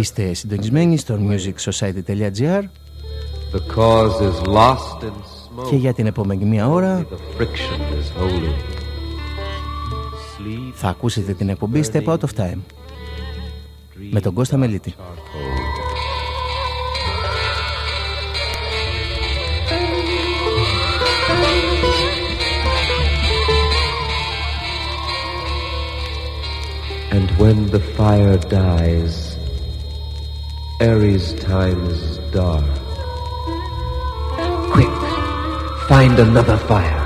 Είστε συντονισμένοι στο musicsociety.gr και για την επόμενη μία ώρα θα ακούσετε την εκπομπή Step Out of Time με τον Κώστα Μελίτη. And when the fire dies, Aries time is dark. Quick, find another fire.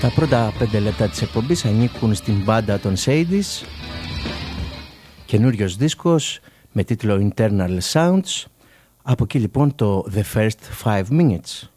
Τα πρώτα πέντε λεπτά της εκπομπής ανήκουν στην μπάντα των Sadies. Καινούριος δίσκος με τίτλο Internal Sounds. Από εκεί λοιπόν το The First Five Minutes.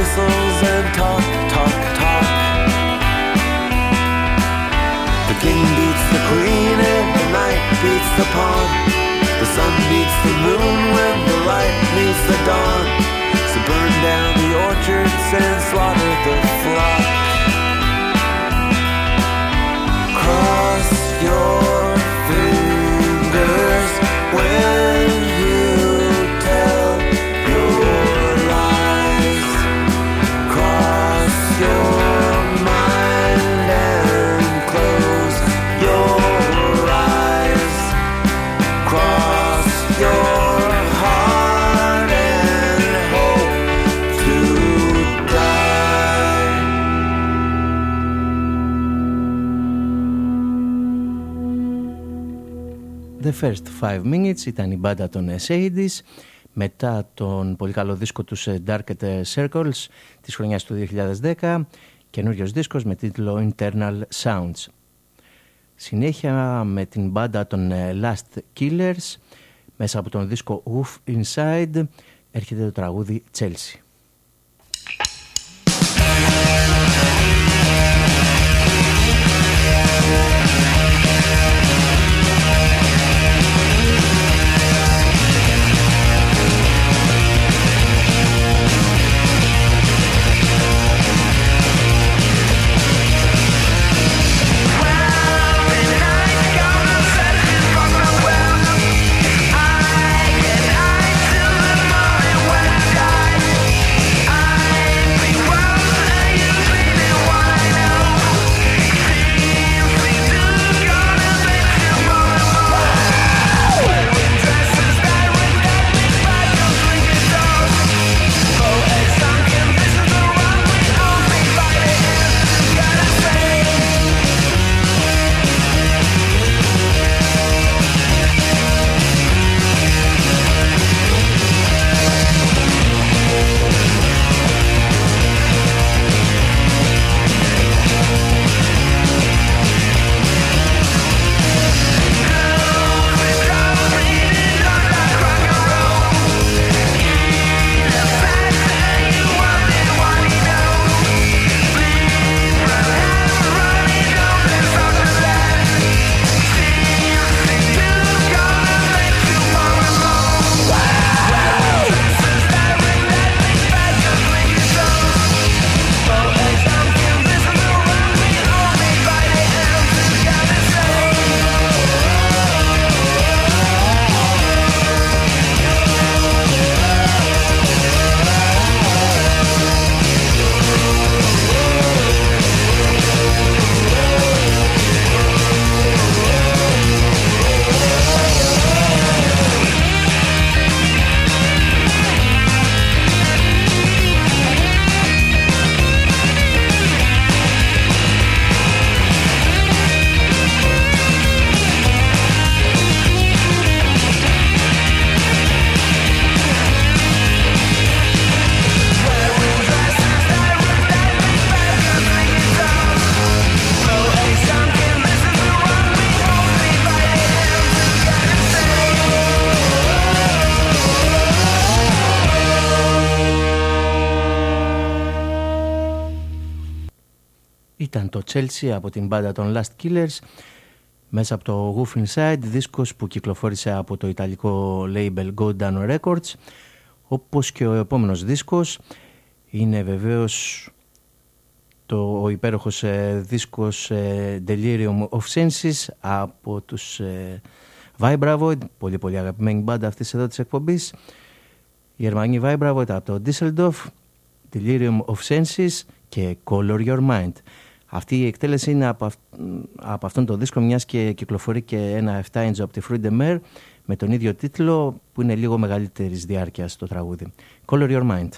whistles and talk, talk, talk. The king beats the queen and the knight beats the pawn. The sun beats the moon when the light meets the dawn. So burn down the orchards and slaughter. First Five Minutes ήταν η μπάντα των Essaides μετά τον πολύ καλό δίσκο τους ε, Dark Circles της χρονιάς του 2010 καινούριος δίσκος με τίτλο Internal Sounds. Συνέχεια με την μπάντα των ε, Last Killers μέσα από τον δίσκο Woof Inside έρχεται το τραγούδι Chelsea. Chelsea από την μπάντα των Last Killers. Μέσα από το Goof Inside, δίσκος που κυκλοφόρησε από το ιταλικό label Go Down Records. Όπως και ο επόμενος δίσκος είναι βεβαίως το, ο υπέροχος ε, δίσκος ε, Delirium of Senses από τους ε, Vibravoid, πολύ πολύ αγαπημένη μπάντα αυτής εδώ της εκπομπής. Γερμανή Βάιμπραβο ήταν από το Düsseldorf, Delirium of Senses και Color Your Mind. Αυτή η εκτέλεση είναι από, από αυτόν τον δίσκο μιας και κυκλοφορεί και ένα 7 inch από τη Fruit de Mer με τον ίδιο τίτλο που είναι λίγο μεγαλύτερης διάρκειας το τραγούδι. Color Your Mind.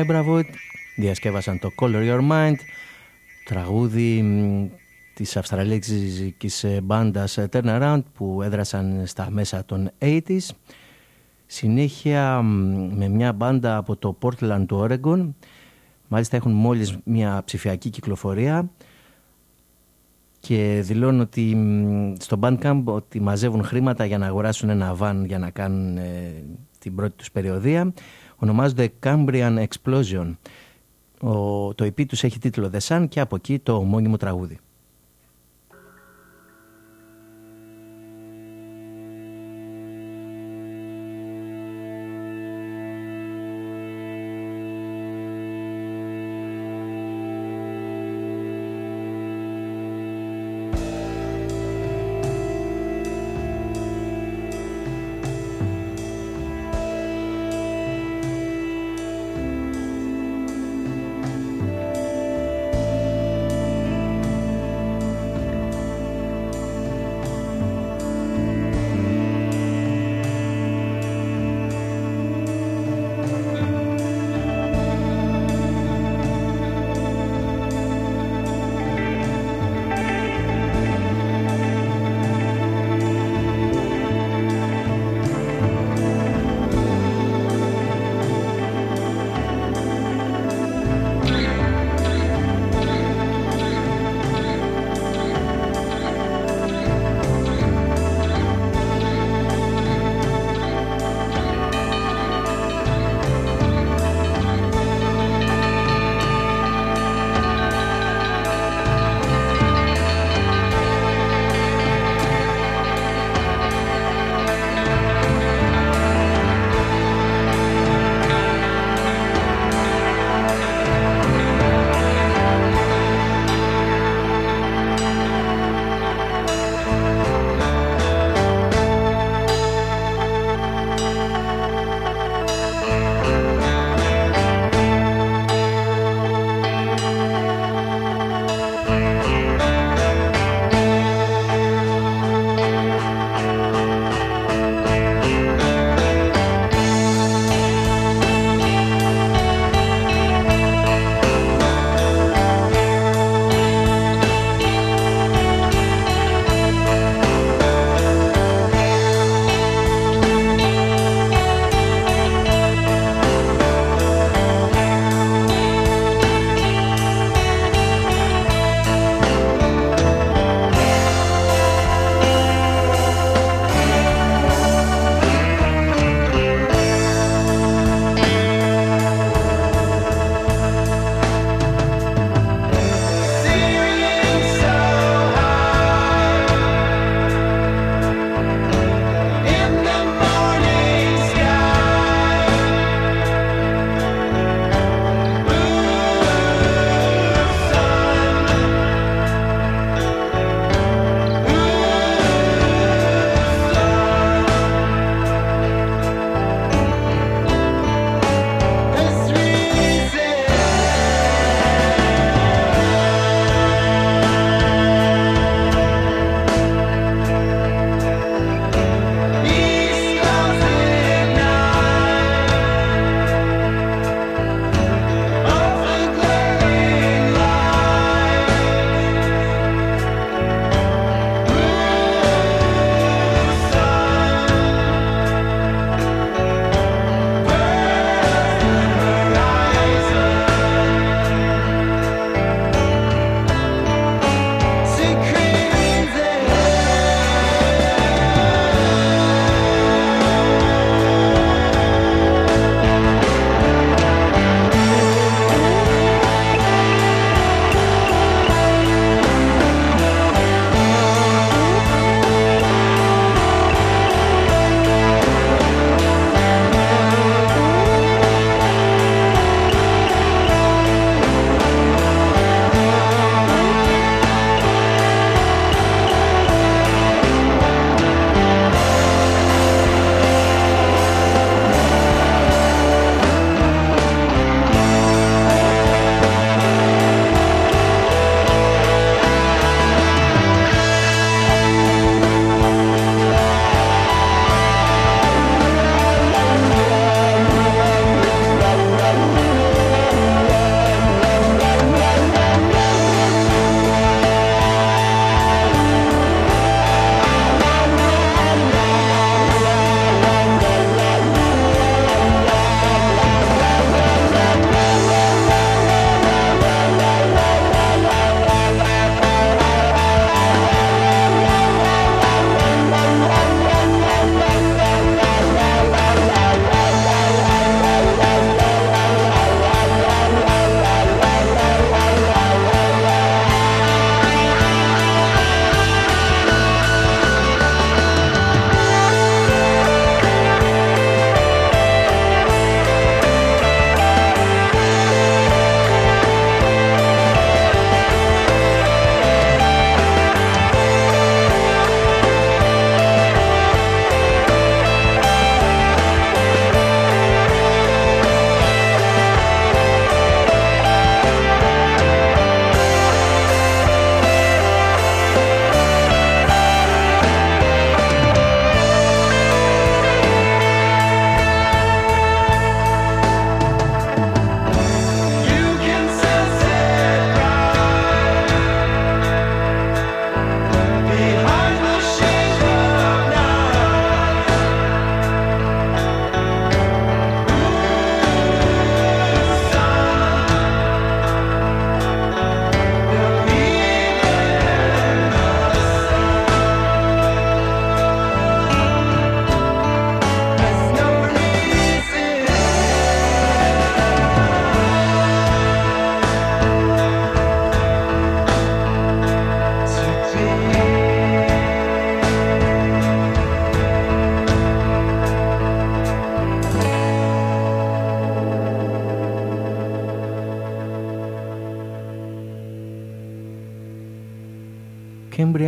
Vibravoid διασκεύασαν το Color Your Mind τραγούδι της αυστραλίξης μπάντας Turnaround που έδρασαν στα μέσα των 80s συνέχεια με μια μπάντα από το Portland του Oregon. Μάλιστα έχουν μόλις μια ψηφιακή κυκλοφορία. Και δηλώνουν ότι στο Bandcamp ότι μαζεύουν χρήματα για να αγοράσουν ένα van για να κάνουν ε, την πρώτη τους περιοδία ονομάζονται Cambrian Explosion. Ο, το EP τους έχει τίτλο The Sun και από εκεί το ομώνυμο τραγούδι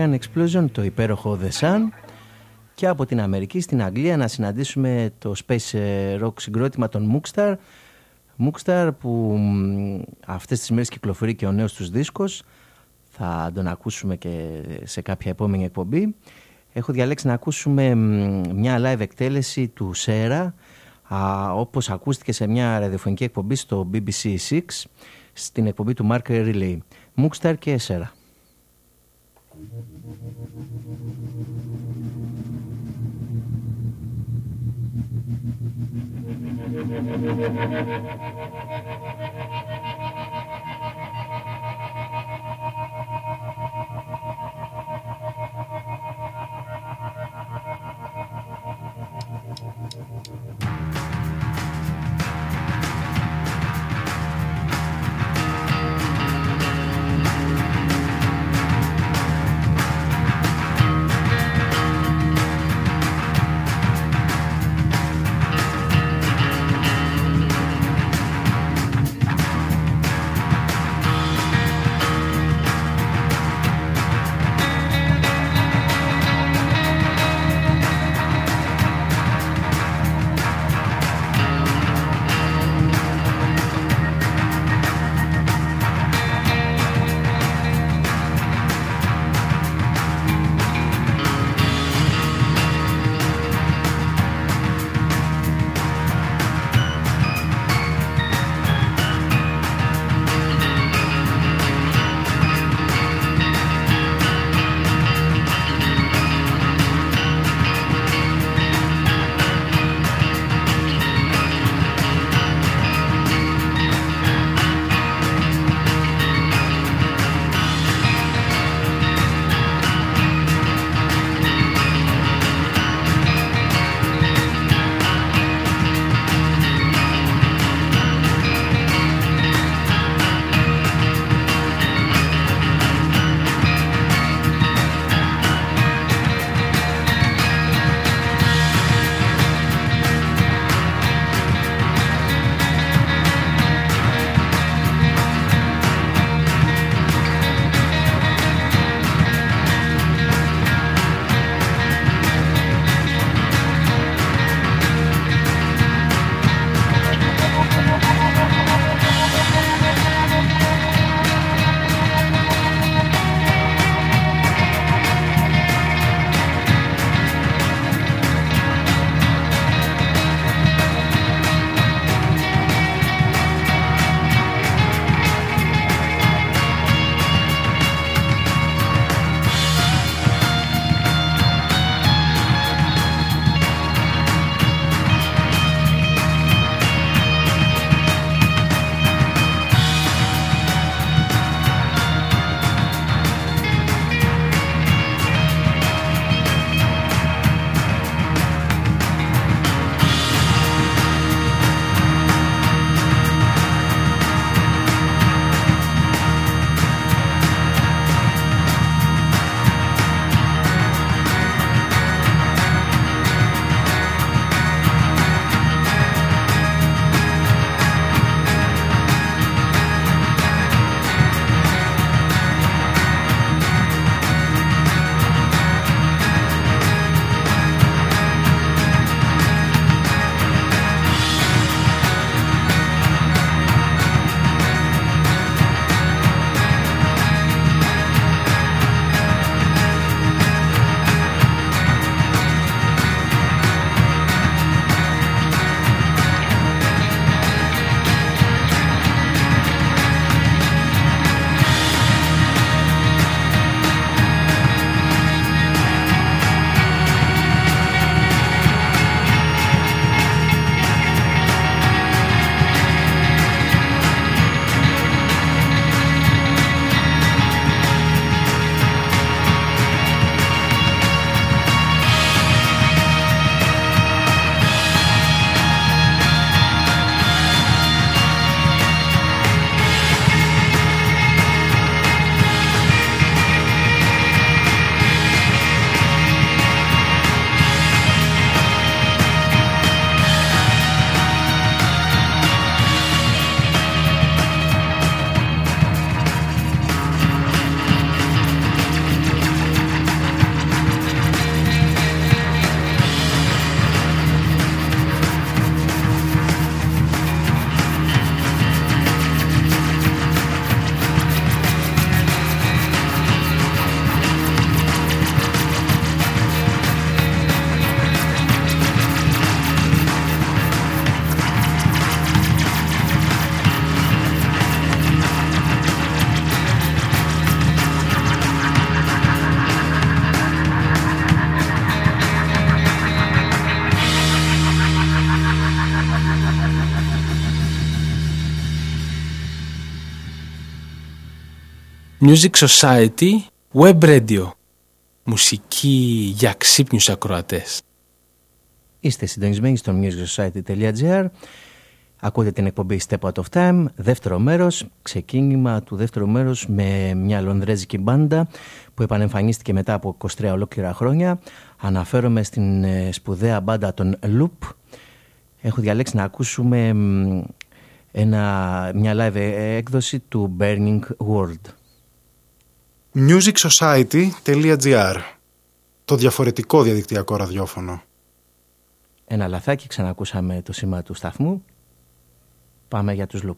Cambrian Explosion, το υπέροχο The Sun. Και από την Αμερική στην Αγγλία να συναντήσουμε το space rock συγκρότημα των Mookstar. Mookstar που αυτές τις μέρες κυκλοφορεί και ο νέος τους δίσκος. Θα τον ακούσουμε και σε κάποια επόμενη εκπομπή. Έχω διαλέξει να ακούσουμε μια live εκτέλεση του Σέρα όπως ακούστηκε σε μια ραδιοφωνική εκπομπή στο BBC 6 στην εκπομπή του Mark Riley Mookstar και Σέρα Thank you. Music Society Web Radio. Μουσική για ξύπνιους ακροατές. Είστε συντονισμένοι στο musicsociety.gr Ακούτε την εκπομπή Step Out of Time, δεύτερο μέρος, ξεκίνημα του δεύτερου μέρους με μια λονδρέζικη μπάντα που επανεμφανίστηκε μετά από 23 ολόκληρα χρόνια. Αναφέρομαι στην ε, σπουδαία μπάντα των Loop. Έχω διαλέξει να ακούσουμε ένα, μια live ε, έκδοση του Burning World. MusicSociety.gr Το διαφορετικό διαδικτυακό ραδιόφωνο. Ένα λαθάκι, ξανακούσαμε το σήμα του σταθμού. Πάμε για τους Loop.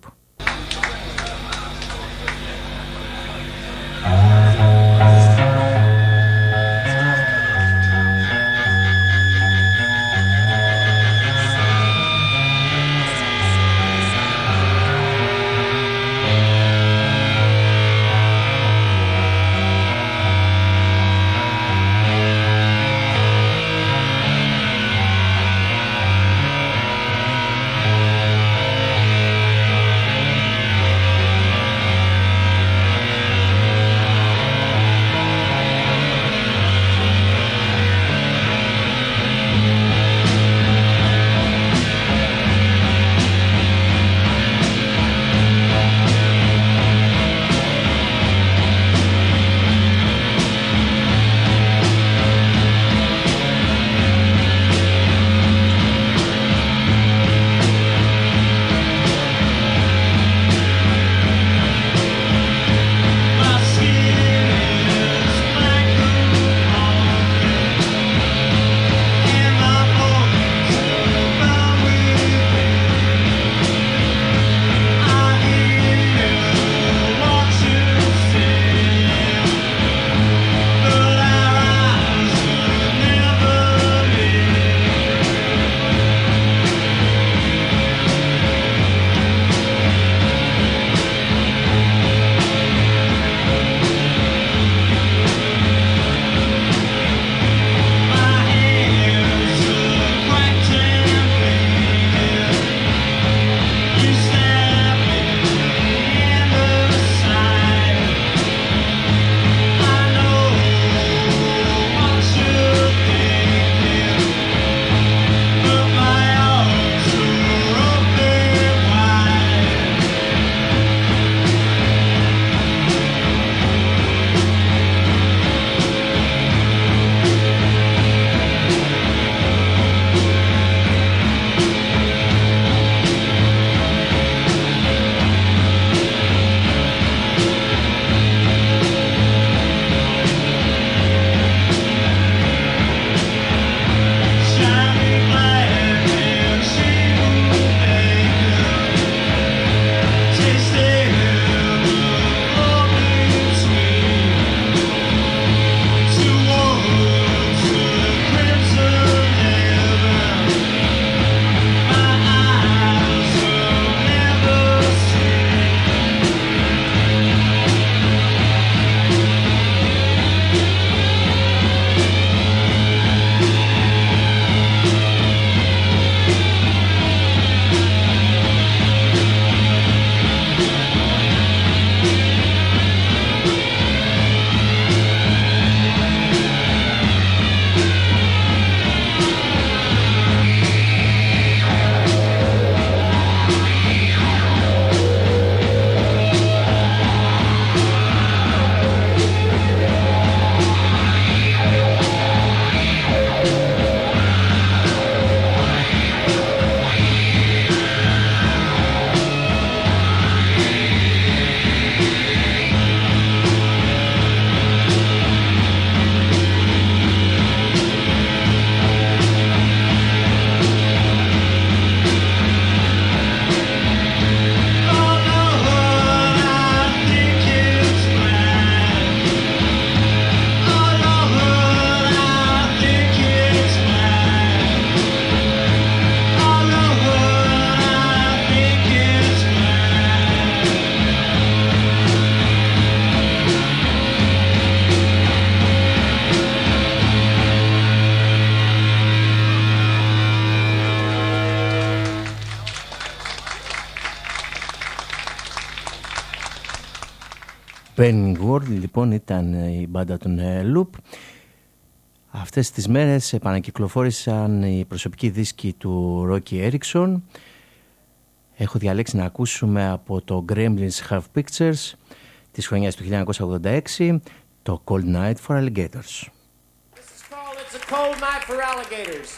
Burning World λοιπόν ήταν η μπάντα των Loop. Αυτές τις μέρες επανακυκλοφόρησαν οι προσωπικοί δίσκοι του Rocky Erickson. Έχω διαλέξει να ακούσουμε από το Gremlins Half Pictures της χρονιάς του 1986 το Cold Night for Alligators. It's a cold night for alligators.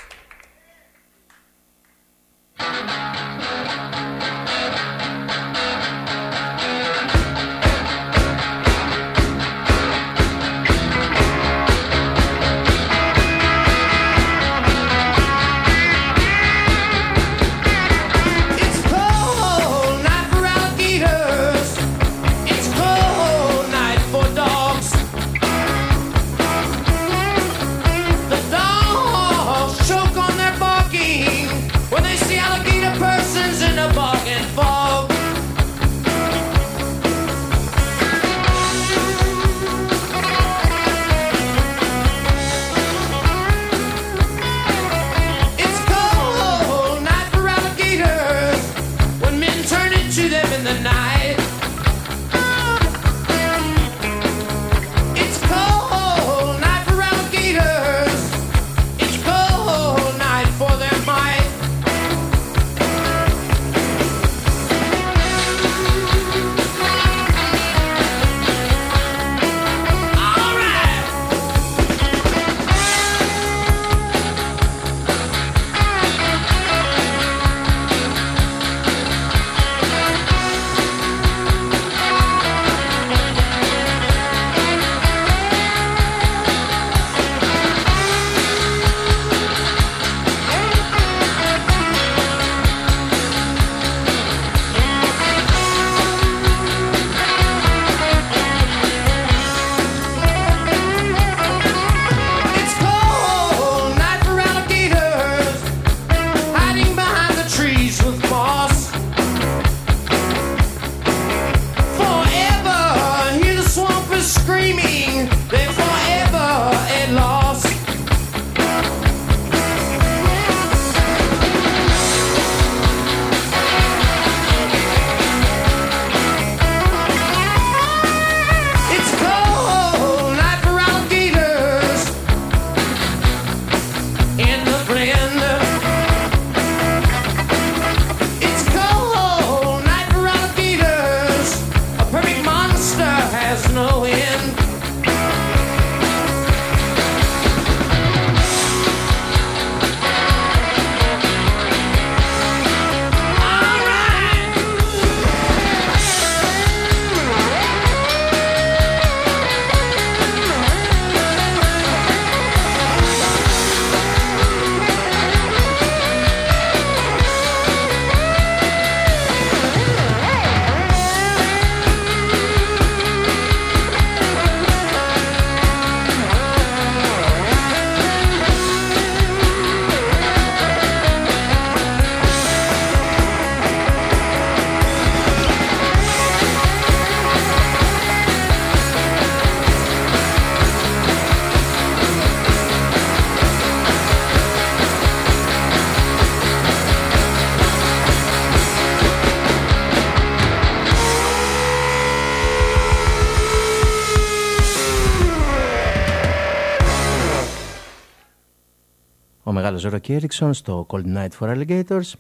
Ζώρο Έριξον στο Cold Night for Alligators.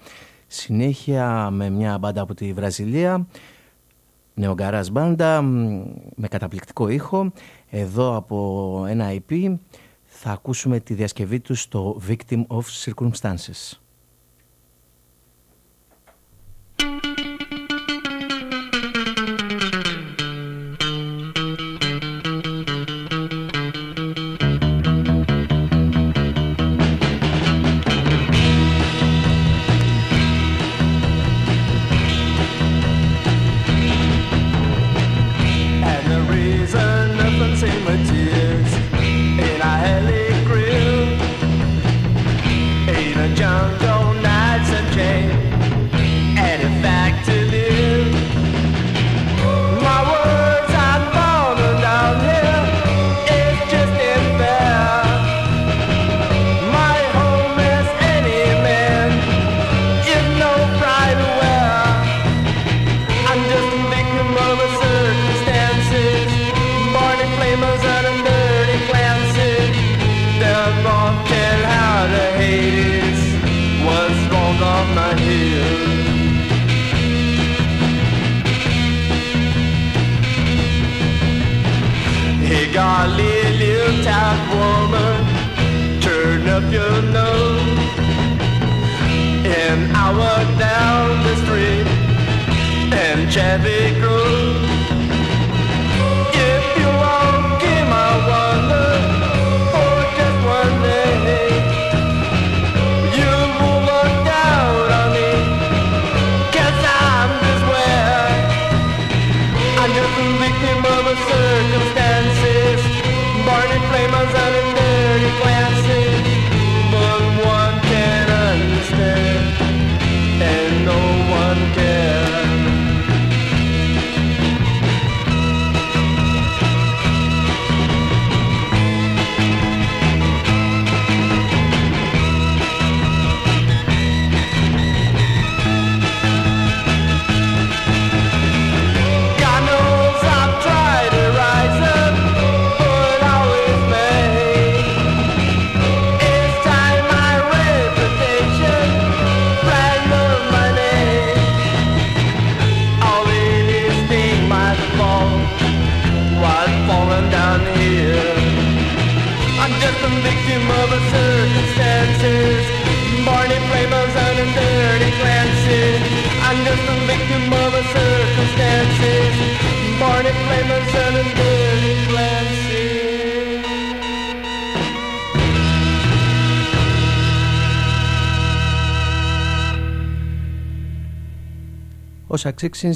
Συνέχεια με μια μπάντα από τη Βραζιλία, νεογκαράς μπάντα με καταπληκτικό ήχο. Εδώ από ένα IP θα ακούσουμε τη διασκευή τους στο Victim of Circumstances.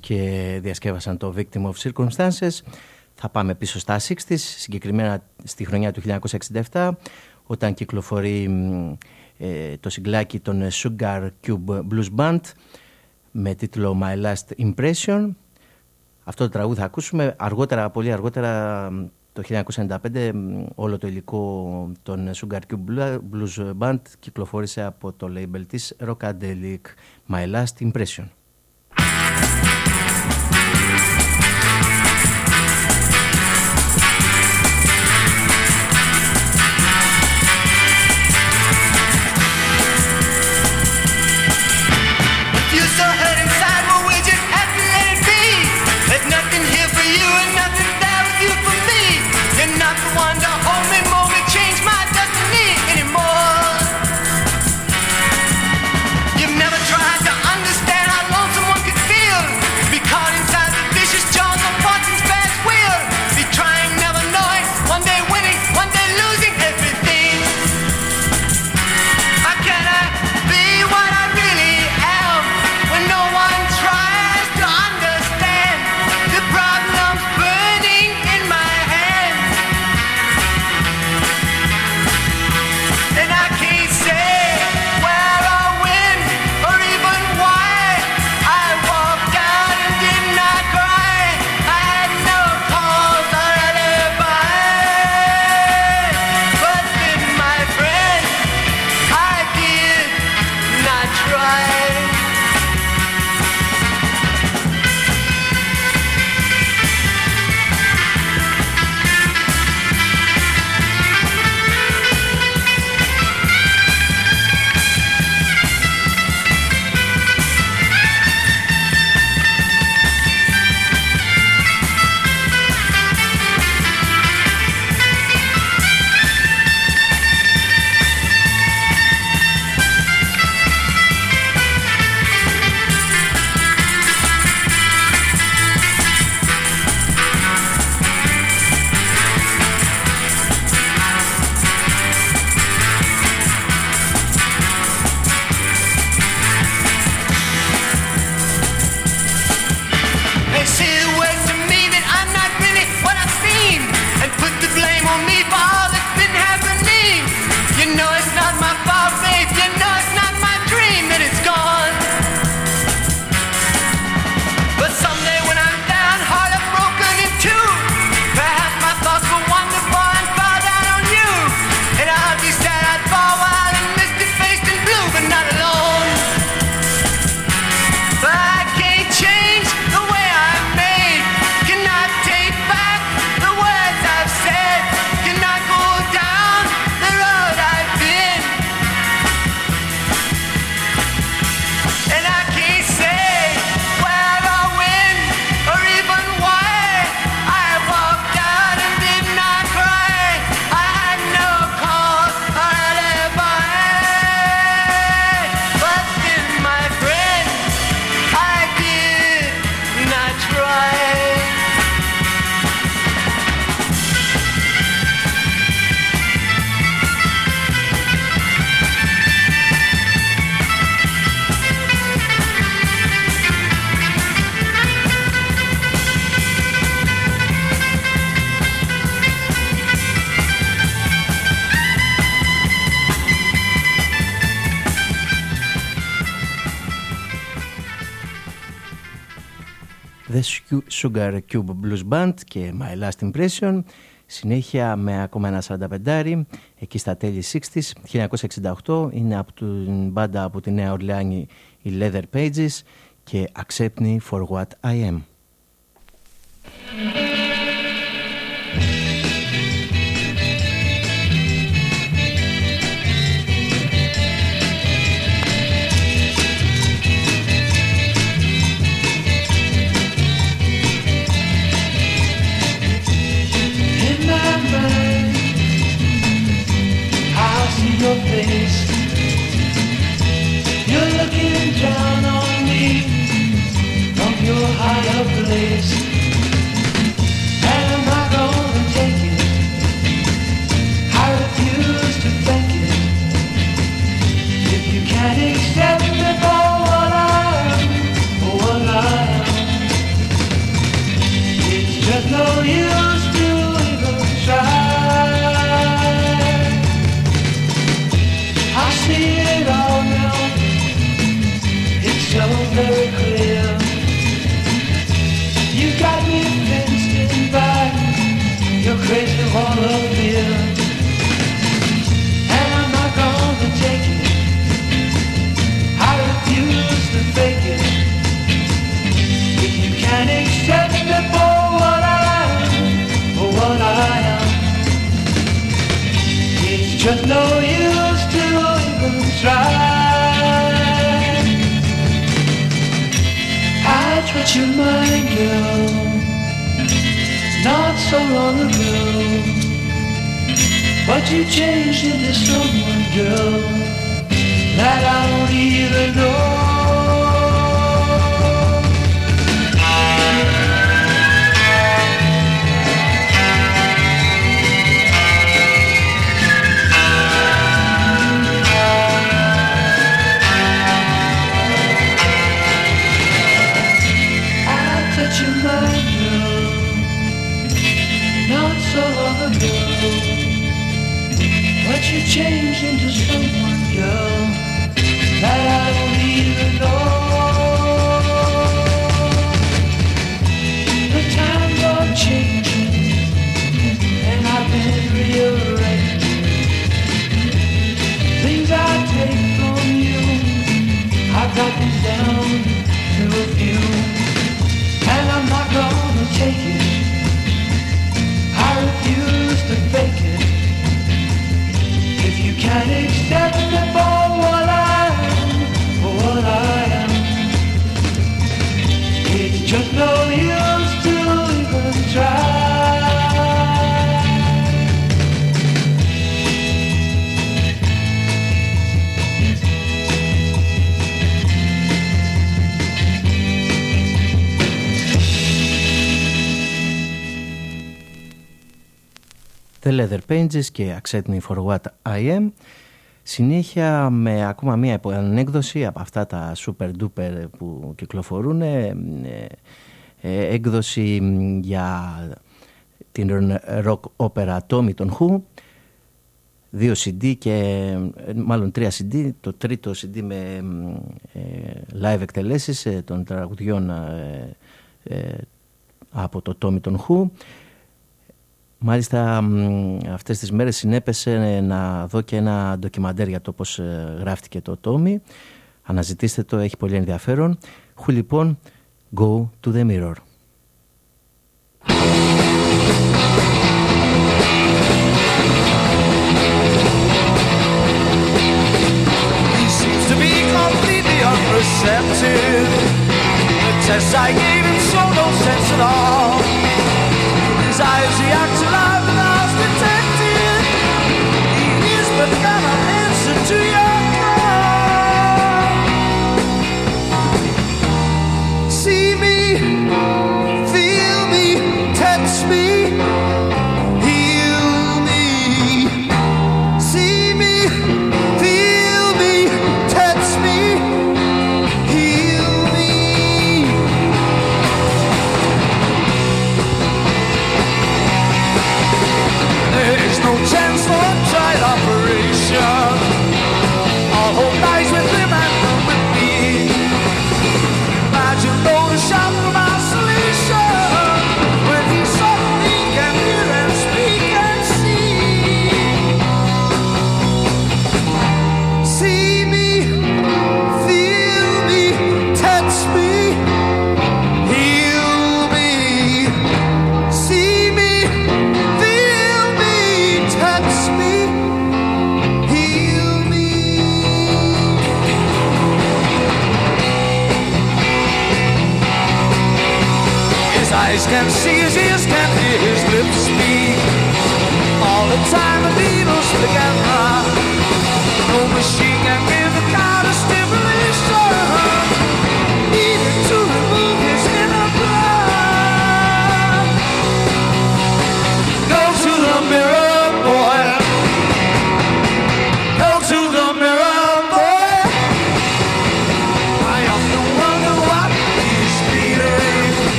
Και διασκεύασαν το Victim of Circumstances. Θα πάμε πίσω στα 60s, συγκεκριμένα στη χρονιά του 1967, όταν κυκλοφορεί ε, το συγκλάκι των Sugar Cube Blues Band με τίτλο My Last Impression. Αυτό το τραγούδι θα ακούσουμε αργότερα, πολύ αργότερα, το 1995 όλο το υλικό των Sugar Cube Blues Band κυκλοφόρησε από το label της Rockadelic My Last Impression. Sugar Cube Blues Band και My Last Impression. Συνέχεια με ακόμα ένα 45 εκεί στα τέλη 60s, 1968, είναι από την μπάντα από τη Νέα ορλάνη οι Leather Pages και Accept Me For What I Am. Pages και Accept Me For What I Am. Συνέχεια με ακόμα μία ανέκδοση από αυτά τα super duper που κυκλοφορούν. Ε, ε, έκδοση για την rock opera Tommy των Who. Δύο CD και μάλλον τρία CD. Το τρίτο CD με ε, live εκτελέσεις των τραγουδιών από το Tommy των Who. Μάλιστα αυτές τις μέρες συνέπεσε να δω και ένα ντοκιμαντέρ για το πώς ε, γράφτηκε το Τόμι. Αναζητήστε το, έχει πολύ ενδιαφέρον. Χου λοιπόν, go to the mirror.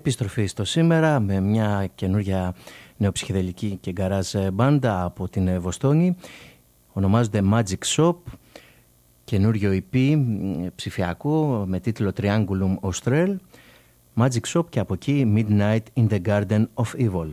επιστροφή στο σήμερα με μια καινούρια νεοψυχεδελική και γκαράζ μπάντα από την Βοστόνη. ονομάζεται Magic Shop, καινούριο EP ψηφιακό με τίτλο Triangulum Austral. Magic Shop και από εκεί Midnight in the Garden of Evil.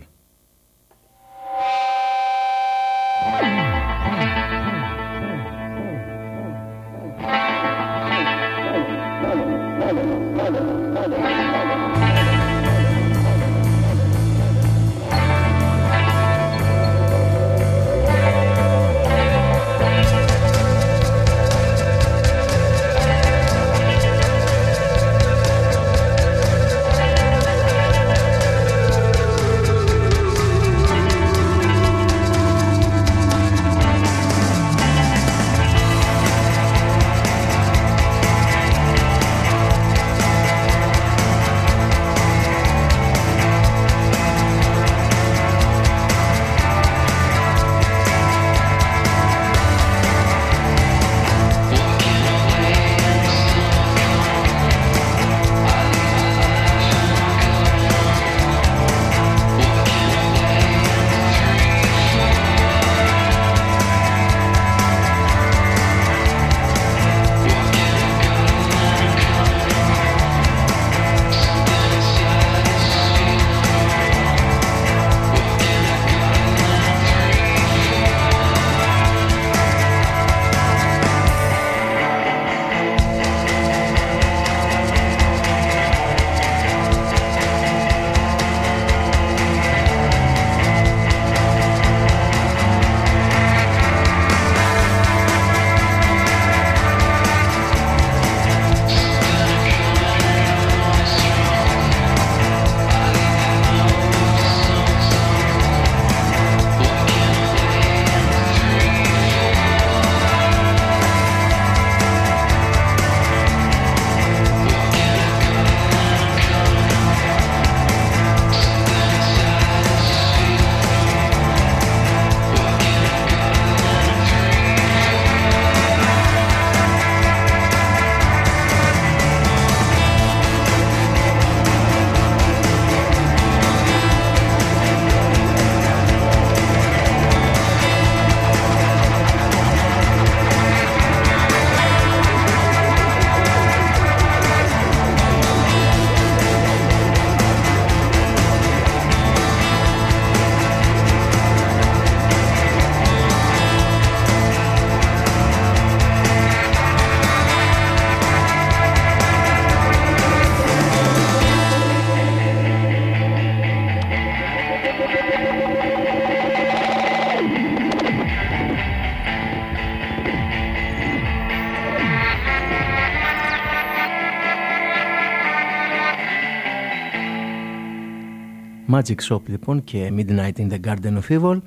Magic Shop λοιπόν και Midnight in the Garden of Evil.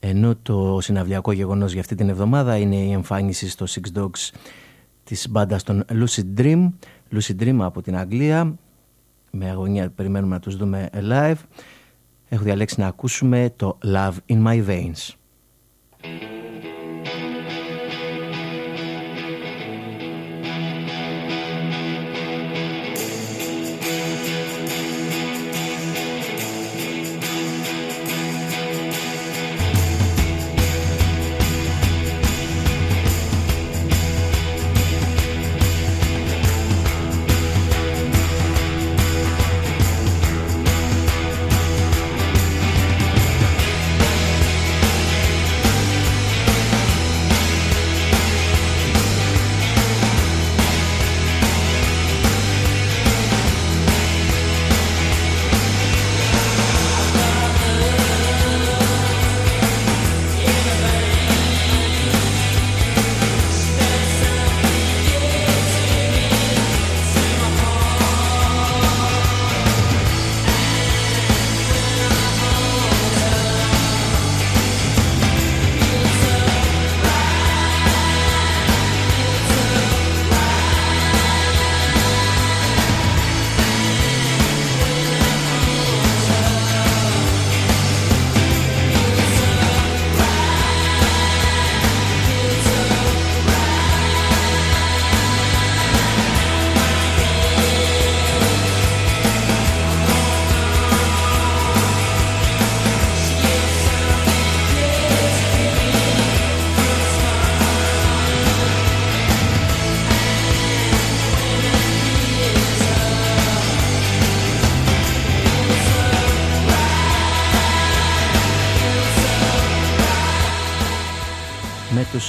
Ενώ το συναυλιακό γεγονός για αυτή την εβδομάδα είναι η εμφάνιση στο Six Dogs της μπάντας των Lucid Dream. Lucid Dream από την Αγγλία. Με αγωνία περιμένουμε να τους δούμε live. Έχω διαλέξει να ακούσουμε το Love in My Veins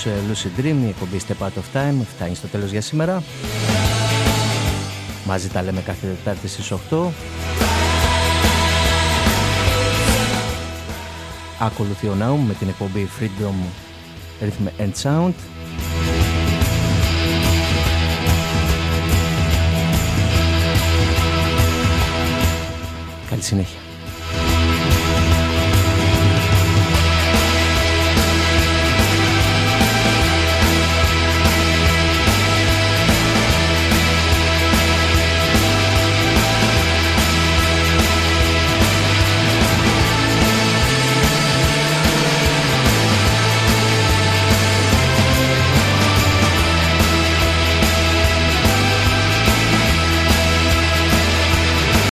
τους ε, Lucid Dream, η εκπομπή Step Out of Time φτάνει στο τέλος για σήμερα. Μαζί τα λέμε κάθε Τετάρτη στις 8. Ακολουθεί ο Naum με την εκπομπή Freedom Rhythm and Sound. Καλή συνέχεια.